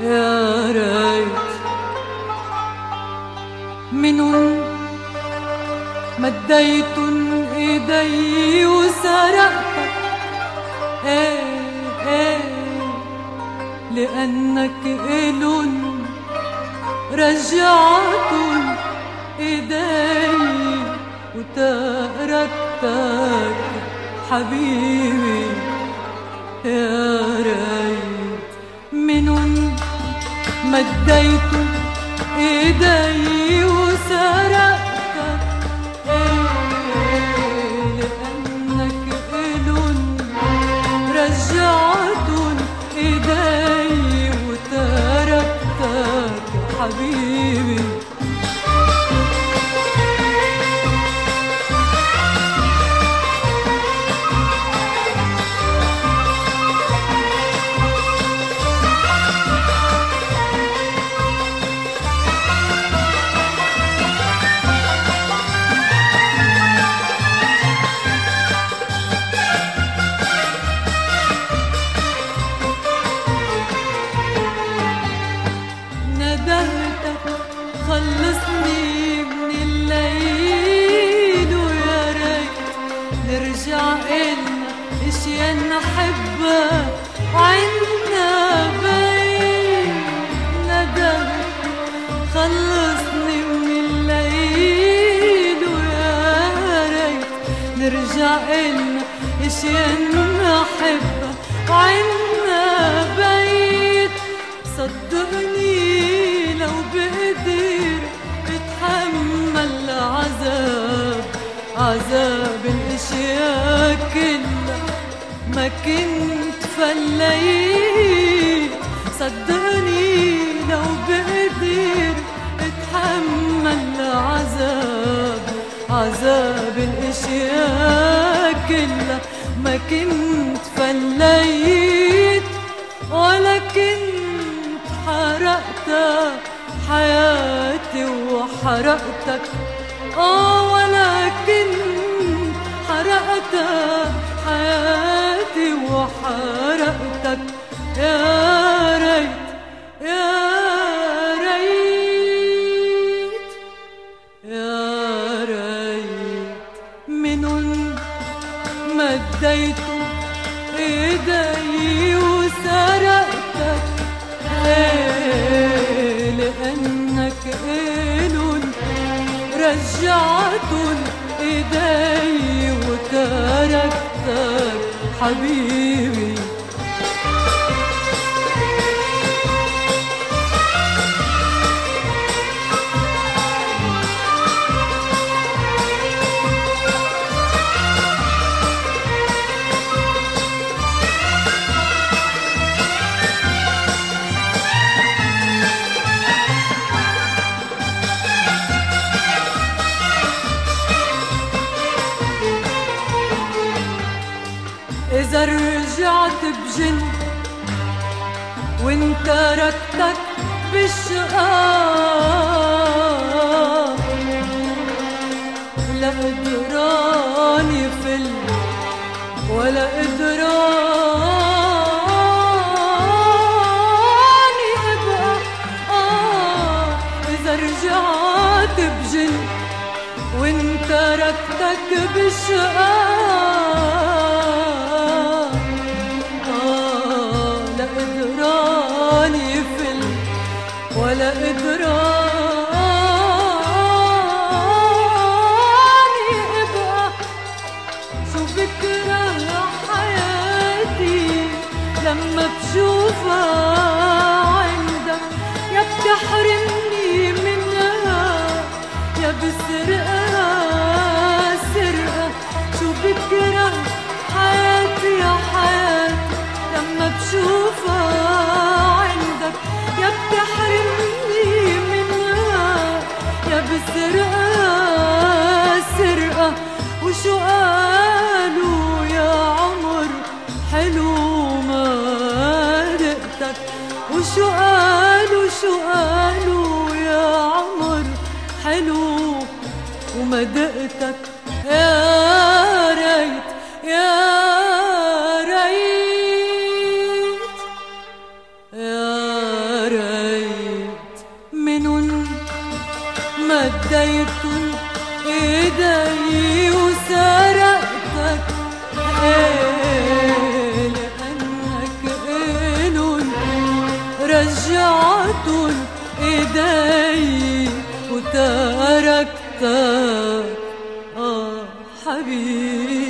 يا ريت منن مديت إيدي وسرقتك. إيه إيه. لأنك الن رجعت ايدي وتاركتك حبيبي يا ريت مديت إيدي. نرجع إلنا اشياء نحبها وعنا بيت صدقني لو بقدر اتحمل عذاب. عذاب الاشياء كلها ما كنت فليت صدقني لو بقدر اتحمل عذاب. عذاب كلها ما كنت فليت ولا كنت حرقت حياتي وحرقتك آه ولكن حرقت حياتي وحرقتك يا رجعت ايدي وتركتك حبيبي. رجعت بجن وإن تركتك بالشقاء لا قدراني فل ولا قدراني ابقى آه إذا رجعت بجن وإن تركتك بالشقاء لما بشوفها عندك يا بتحرمني منها يا بسرقها سرقة. شو بكره حياتي يا حياتي؟ لما بشوفها عندك يا بتحرمني منها يا بسرقها وشو قالوا شو قالوا يا عمر حلو وما دقتك يا ريت يا ايدي وتركتك. آه حبيبي.